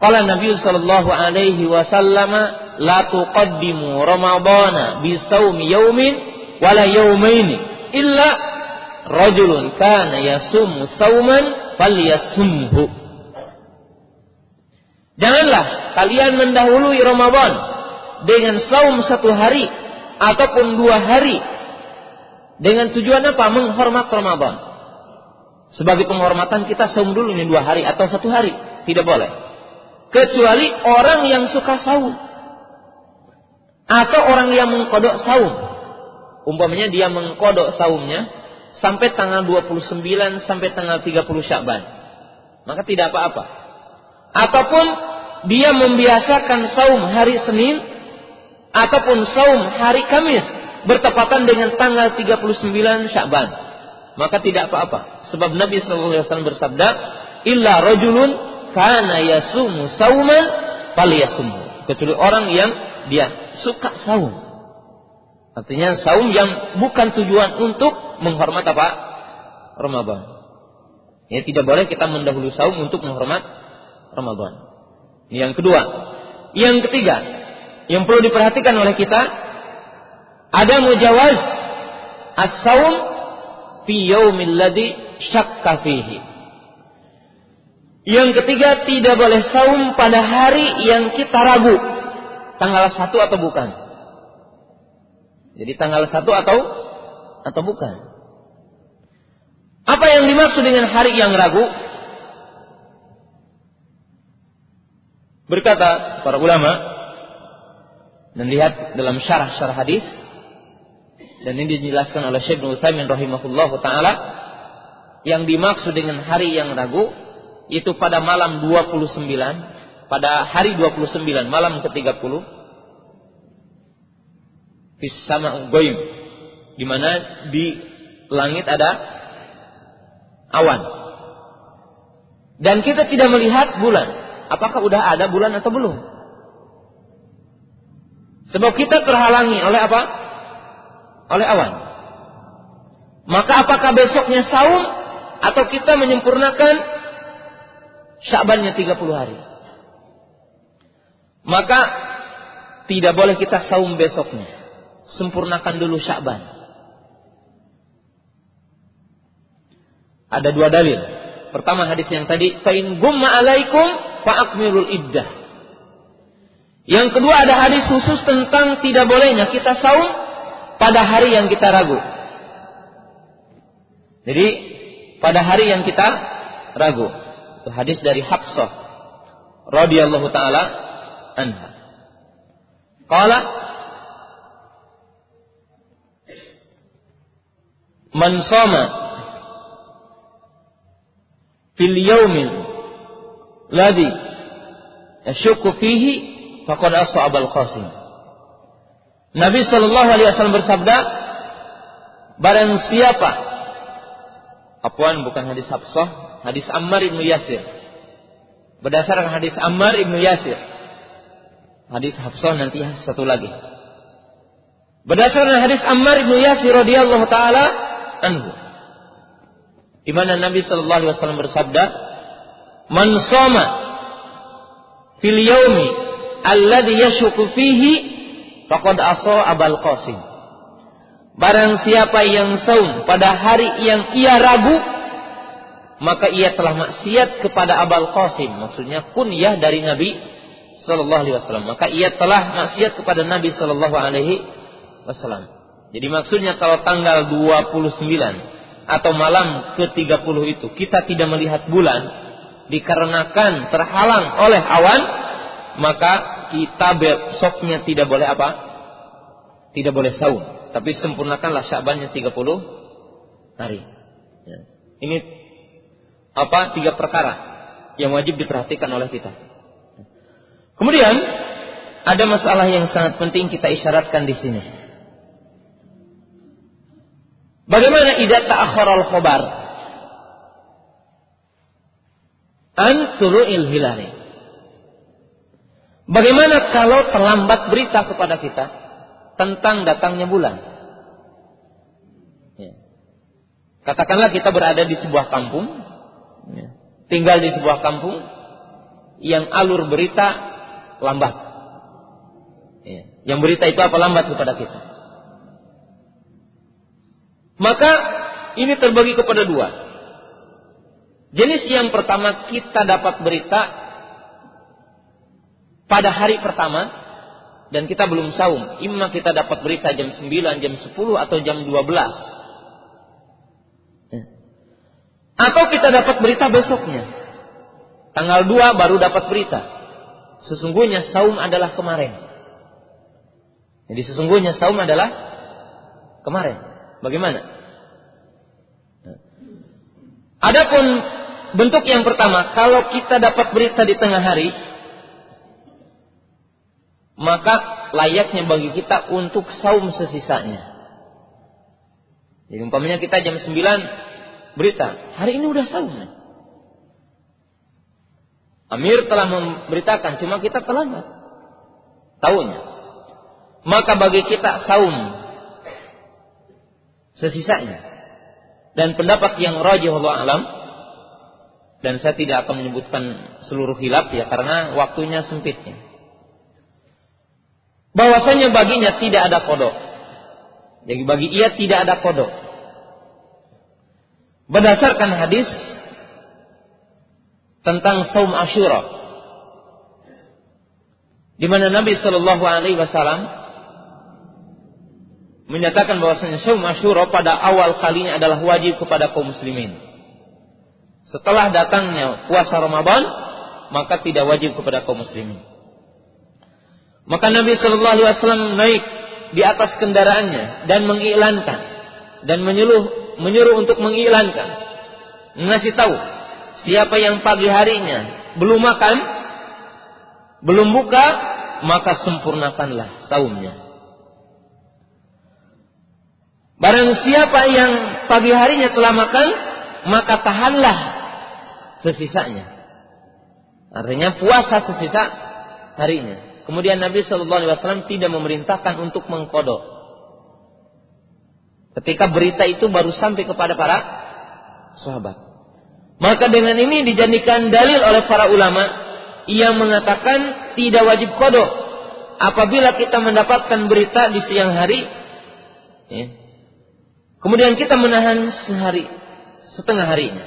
S2: Qala Nabi sallallahu alaihi wasallam la tuqaddimu Ramadana bi saumi yaumin wala yaumaini illa rajulun kana yasumu sauman falyasumhu. Janganlah kalian mendahului Ramadan dengan saum satu hari ataupun dua hari dengan tujuan apa? Menghormat Ramadan. Sebagai penghormatan kita saum dulu ini dua hari atau satu hari. Tidak boleh. Kecuali orang yang suka saum. Atau orang yang mengkodok saum. Umpamanya dia mengkodok saumnya sampai tanggal 29 sampai tanggal 30 Sya'ban. Maka tidak apa-apa. Ataupun dia membiasakan saum hari Senin ataupun saum hari Kamis bertepatan dengan tanggal 39 Sya'ban. Maka tidak apa-apa. Sebab Nabi SAW bersabda, "Illa rajulun kana yasumu sauman falyasumhu." Kecuali orang yang dia suka saum. Artinya saum yang bukan tujuan untuk menghormat apa? Ramadan. Ya tidak boleh kita mendahului saum untuk menghormat Ramadan. Yang kedua, yang ketiga, yang perlu diperhatikan oleh kita ada mujawaz as-saum fi yaumil ladzi syakka fihi. Yang ketiga tidak boleh saum pada hari yang kita ragu tanggal satu atau bukan. Jadi tanggal satu atau atau bukan. Apa yang dimaksud dengan hari yang ragu? Berkata para ulama dan lihat dalam syarah-syarah hadis. Dan ini dijelaskan oleh Syekh Utsaimin rahimahullahu taala. Yang dimaksud dengan hari yang ragu itu pada malam 29 pada hari 29 malam ke-30 di sama goyim di mana di langit ada awan. Dan kita tidak melihat bulan. Apakah udah ada bulan atau belum sebab kita terhalangi oleh apa oleh awan. Maka apakah besoknya saum atau kita menyempurnakan Syabannya 30 hari? Maka tidak boleh kita saum besoknya. Sempurnakan dulu Syaban. Ada dua dalil. Pertama hadis yang tadi, "Fain gumma alaikum fa'akmilul iddah." Yang kedua ada hadis khusus tentang tidak bolehnya kita saum pada hari yang kita ragu. Jadi pada hari yang kita ragu. Itu hadis dari Hafsah radhiyallahu taala anha. Qala Man sama fil yaumin ladhi yashukku fihi faqad asaba al-qasim. Nabi Shallallahu Alaihi Wasallam bersabda, barang siapa, apuan bukan hadis Hafsah, hadis Ammar ibnu Yasir. Berdasarkan hadis Ammar ibnu Yasir, hadis Hafsah nanti satu lagi. Berdasarkan hadis Ammar ibnu Yasir radhiyallahu taala anhu, di mana Nabi Shallallahu Alaihi Wasallam bersabda, "Man soma fil yaumi alladhi yashuku fihi Faqad aso abal qasim. Barang siapa yang saum pada hari yang ia ragu, maka ia telah maksiat kepada abal qasim. Maksudnya kunyah dari Nabi Sallallahu Alaihi Wasallam. Maka ia telah maksiat kepada Nabi Sallallahu Alaihi Wasallam. Jadi maksudnya kalau tanggal 29 atau malam ke-30 itu kita tidak melihat bulan dikarenakan terhalang oleh awan, maka kita besoknya tidak boleh apa? Tidak boleh saum. Tapi sempurnakanlah syabannya 30 hari. Ya. Ini apa? Tiga perkara yang wajib diperhatikan oleh kita. Kemudian ada masalah yang sangat penting kita isyaratkan di sini. Bagaimana idat ta'akhir al-khobar? An turu'il hilali. Bagaimana kalau terlambat berita kepada kita tentang datangnya bulan? Ya. Katakanlah kita berada di sebuah kampung, ya. tinggal di sebuah kampung yang alur berita lambat. Ya. Yang berita itu apa lambat kepada kita? Maka ini terbagi kepada dua. Jenis yang pertama kita dapat berita pada hari pertama dan kita belum saum, imma kita dapat berita jam 9, jam 10 atau jam 12. Ya. Atau kita dapat berita besoknya. Tanggal 2 baru dapat berita. Sesungguhnya saum adalah kemarin. Jadi sesungguhnya saum adalah kemarin. Bagaimana? Adapun bentuk yang pertama, kalau kita dapat berita di tengah hari, maka layaknya bagi kita untuk saum sesisanya. Jadi umpamanya kita jam 9 berita, hari ini udah saum. Amir telah memberitakan, cuma kita terlambat. Tahunya. Maka bagi kita saum sesisanya. Dan pendapat yang rajih Allah alam dan saya tidak akan menyebutkan seluruh hilaf ya karena waktunya sempitnya. Bahwasanya baginya tidak ada kodok. Jadi bagi ia tidak ada kodok. Berdasarkan hadis tentang saum Ashura, di mana Nabi Shallallahu Alaihi Wasallam menyatakan bahwasanya saum Ashura pada awal kalinya adalah wajib kepada kaum muslimin. Setelah datangnya puasa Ramadan, maka tidak wajib kepada kaum muslimin. Maka Nabi Shallallahu Alaihi Wasallam naik di atas kendaraannya dan mengiklankan dan menyuruh menyuruh untuk mengiklankan, ngasih tahu siapa yang pagi harinya belum makan, belum buka, maka sempurnakanlah saumnya. Barang siapa yang pagi harinya telah makan, maka tahanlah sesisanya. Artinya puasa sesisa harinya. Kemudian Nabi Shallallahu Alaihi Wasallam tidak memerintahkan untuk mengkodok. Ketika berita itu baru sampai kepada para sahabat. Maka dengan ini dijadikan dalil oleh para ulama yang mengatakan tidak wajib kodok apabila kita mendapatkan berita di siang hari. Ya, kemudian kita menahan sehari, setengah harinya.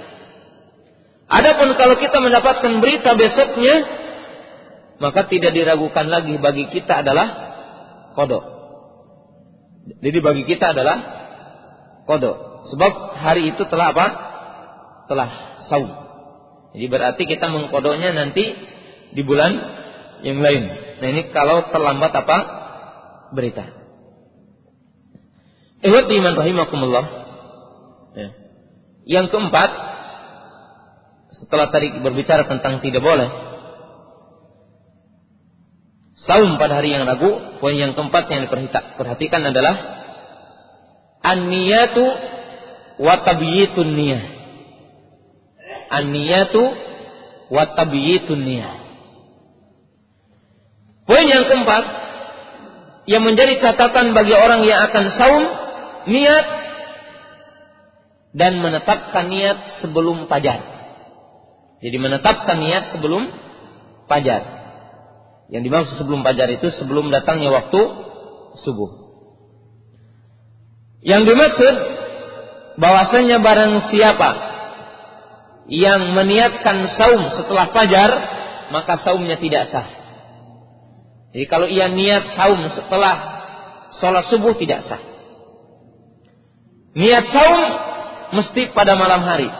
S2: Adapun kalau kita mendapatkan berita besoknya, maka tidak diragukan lagi bagi kita adalah kodok. Jadi bagi kita adalah kodok. Sebab hari itu telah apa? Telah saum. Jadi berarti kita mengkodoknya nanti di bulan yang lain. Nah ini kalau terlambat apa? Berita. Ihwat iman rahimakumullah. Ya. Yang keempat, setelah tadi berbicara tentang tidak boleh saum pada hari yang ragu, poin yang keempat yang diperhatikan adalah an-niyatu wa tabyitun niyah. An-niyatu wa tabyitun niyah. Poin yang keempat yang menjadi catatan bagi orang yang akan saum niat dan menetapkan niat sebelum fajar. Jadi menetapkan niat sebelum fajar. Yang dimaksud sebelum fajar itu sebelum datangnya waktu subuh. Yang dimaksud bahwasanya barang siapa yang meniatkan saum setelah fajar, maka saumnya tidak sah. Jadi kalau ia niat saum setelah sholat subuh tidak sah. Niat saum mesti pada malam hari.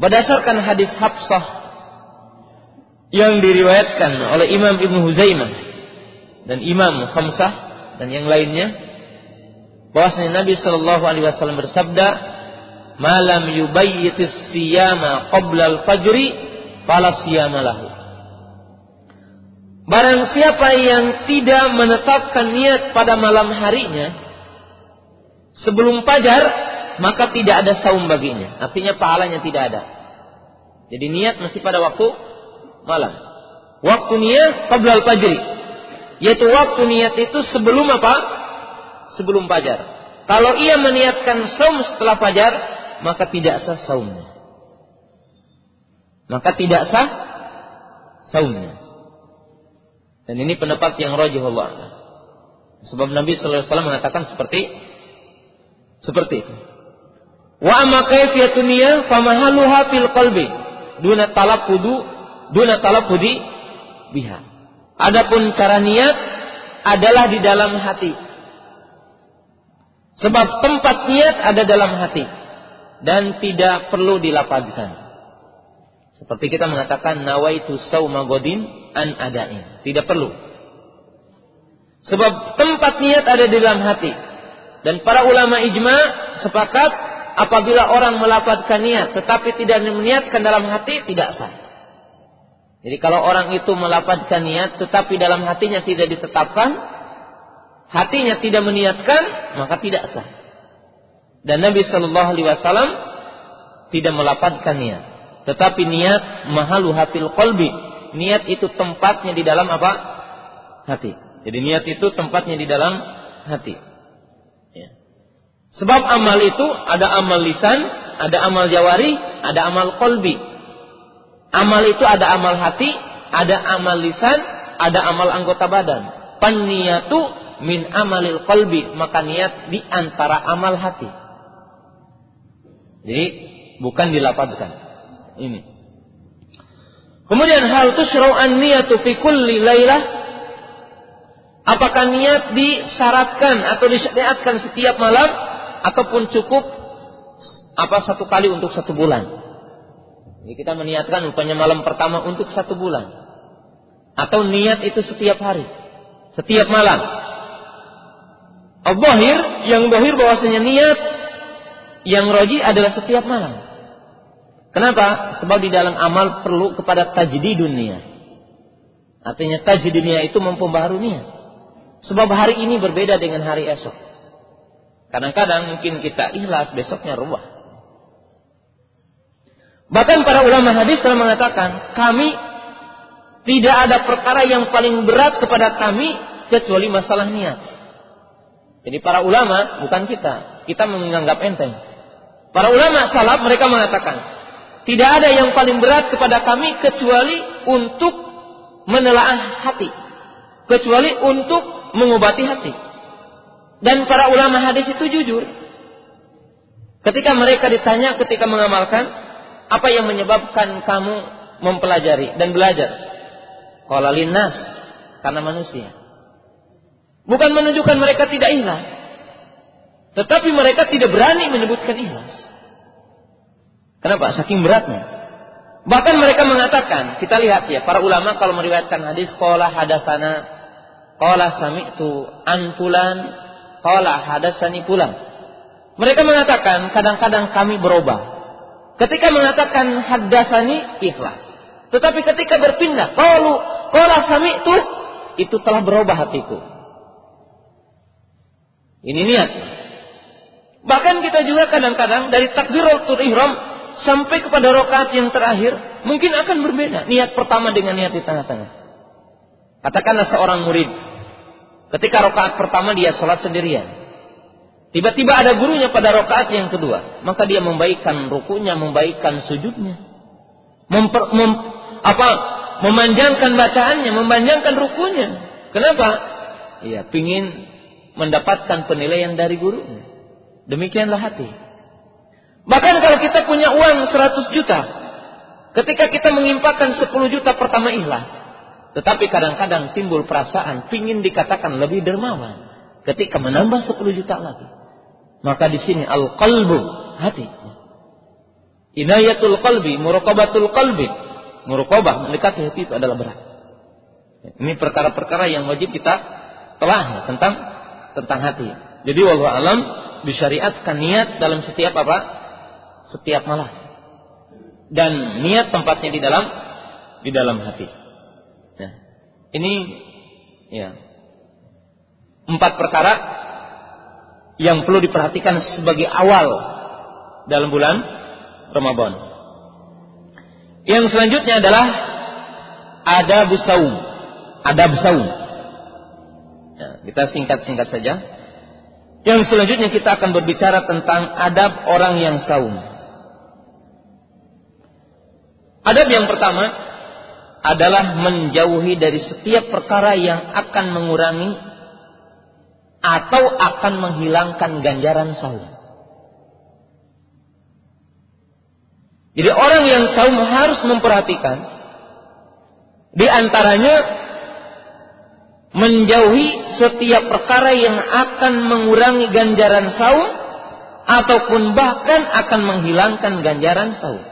S2: Berdasarkan hadis Hafsah yang diriwayatkan oleh Imam Ibn Huzaimah dan Imam Khamsah dan yang lainnya bahwasanya Nabi Shallallahu alaihi wasallam bersabda malam yubayyitis siyama qabla al-fajri fala siyama lahu Barang siapa yang tidak menetapkan niat pada malam harinya sebelum fajar maka tidak ada saum baginya. Artinya pahalanya tidak ada. Jadi niat mesti pada waktu malam. Waktu niat qabla al-fajri. Yaitu waktu niat itu sebelum apa? Sebelum fajar. Kalau ia meniatkan saum setelah fajar, maka tidak sah saumnya. Maka tidak sah saumnya. Dan ini pendapat yang rajih Allah. Sebab Nabi sallallahu alaihi wasallam mengatakan seperti seperti itu. Wa amma kayfiyatun niyah famahaluha fil qalbi duna talaqqudu duna talafudi biha. Adapun cara niat adalah di dalam hati. Sebab tempat niat ada dalam hati dan tidak perlu dilapazkan. Seperti kita mengatakan nawaitu sauma godin an adain. Tidak perlu. Sebab tempat niat ada di dalam hati. Dan para ulama ijma sepakat apabila orang melafazkan niat tetapi tidak meniatkan dalam hati tidak sah. Jadi kalau orang itu melafazkan niat tetapi dalam hatinya tidak ditetapkan, hatinya tidak meniatkan, maka tidak sah. Dan Nabi Shallallahu Alaihi Wasallam tidak melafazkan niat, tetapi niat mahalu hafil kolbi. Niat itu tempatnya di dalam apa? Hati. Jadi niat itu tempatnya di dalam hati. Sebab amal itu ada amal lisan, ada amal jawari, ada amal kolbi. Amal itu ada amal hati, ada amal lisan, ada amal anggota badan. Peniatu min amalil kolbi, maka niat di antara amal hati. Jadi bukan dilapatkan. Ini. Kemudian hal tusyra'an niyatu fi kulli lailah Apakah niat disyaratkan atau disyariatkan setiap malam ataupun cukup apa satu kali untuk satu bulan. Jadi kita meniatkan upanya malam pertama untuk satu bulan. Atau niat itu setiap hari. Setiap malam. Al-Bahir, yang bahir bahwasanya niat yang roji adalah setiap malam. Kenapa? Sebab di dalam amal perlu kepada tajdidun niat. Artinya tajdid niat itu memperbaharui niat. Sebab hari ini berbeda dengan hari esok. Kadang-kadang mungkin kita ikhlas, besoknya rubah. Bahkan para ulama hadis telah mengatakan, kami tidak ada perkara yang paling berat kepada kami kecuali masalah niat. Jadi para ulama bukan kita, kita menganggap enteng. Para ulama salaf mereka mengatakan, tidak ada yang paling berat kepada kami kecuali untuk menelaah hati, kecuali untuk mengobati hati. Dan para ulama hadis itu jujur. Ketika mereka ditanya ketika mengamalkan, apa yang menyebabkan kamu mempelajari dan belajar? Qala linnas, karena manusia. Bukan menunjukkan mereka tidak ikhlas. Tetapi mereka tidak berani menyebutkan ikhlas. Kenapa? Saking beratnya. Bahkan mereka mengatakan, kita lihat ya, para ulama kalau meriwayatkan hadis, qala hadasana, qala sami'tu antulan, Qala hadasani pulang. Mereka mengatakan kadang-kadang kami berubah. Ketika mengatakan hadasani ikhlas. Tetapi ketika berpindah, qalu qala sami'tu itu telah berubah hatiku. Ini niat. Bahkan kita juga kadang-kadang dari takbiratul ihram sampai kepada rakaat yang terakhir mungkin akan berbeda niat pertama dengan niat di tengah-tengah. Katakanlah seorang murid Ketika rokaat pertama dia sholat sendirian. Tiba-tiba ada gurunya pada rokaat yang kedua. Maka dia membaikkan rukunya, membaikkan sujudnya. Memper, mem, apa, memanjangkan bacaannya, memanjangkan rukunya. Kenapa? Iya, pingin mendapatkan penilaian dari gurunya. Demikianlah hati. Bahkan kalau kita punya uang 100 juta, ketika kita mengimpakkan 10 juta pertama ikhlas, tetapi kadang-kadang timbul perasaan pingin dikatakan lebih dermawan ketika menambah 10 juta lagi. Maka di sini al-qalbu, hati. Inayatul qalbi, muraqabatul qalbi. Muraqabah mendekati hati itu adalah berat. Ini perkara-perkara yang wajib kita telah tentang tentang hati. Jadi wallahu alam disyariatkan niat dalam setiap apa? Setiap malam. Dan niat tempatnya di dalam di dalam hati. Ini ya empat perkara yang perlu diperhatikan sebagai awal dalam bulan Ramadan. Yang selanjutnya adalah adab saum. Adab saum. Ya, kita singkat-singkat saja. Yang selanjutnya kita akan berbicara tentang adab orang yang saum. Adab yang pertama adalah menjauhi dari setiap perkara yang akan mengurangi atau akan menghilangkan ganjaran saum. Jadi orang yang saum harus memperhatikan di antaranya menjauhi setiap perkara yang akan mengurangi ganjaran saum ataupun bahkan akan menghilangkan ganjaran saum.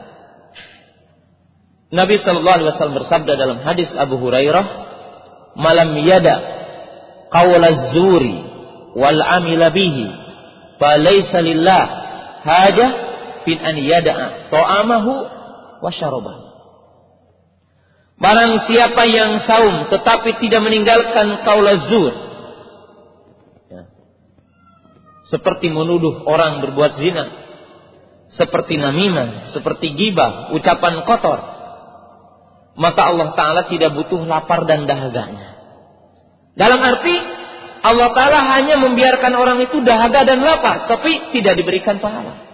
S2: Nabi Shallallahu Alaihi Wasallam bersabda dalam hadis Abu Hurairah, malam yada qawla zuri wal amila bihi, falaysa lillah hajah bin an yada'a ta'amahu wa syarabahu. Barang siapa yang saum tetapi tidak meninggalkan kaula zur. Ya. Seperti menuduh orang berbuat zina. Seperti namimah, seperti gibah, ucapan kotor. Maka Allah Ta'ala tidak butuh lapar dan dahaganya. Dalam arti Allah Ta'ala hanya membiarkan orang itu dahaga dan lapar. Tapi tidak diberikan pahala.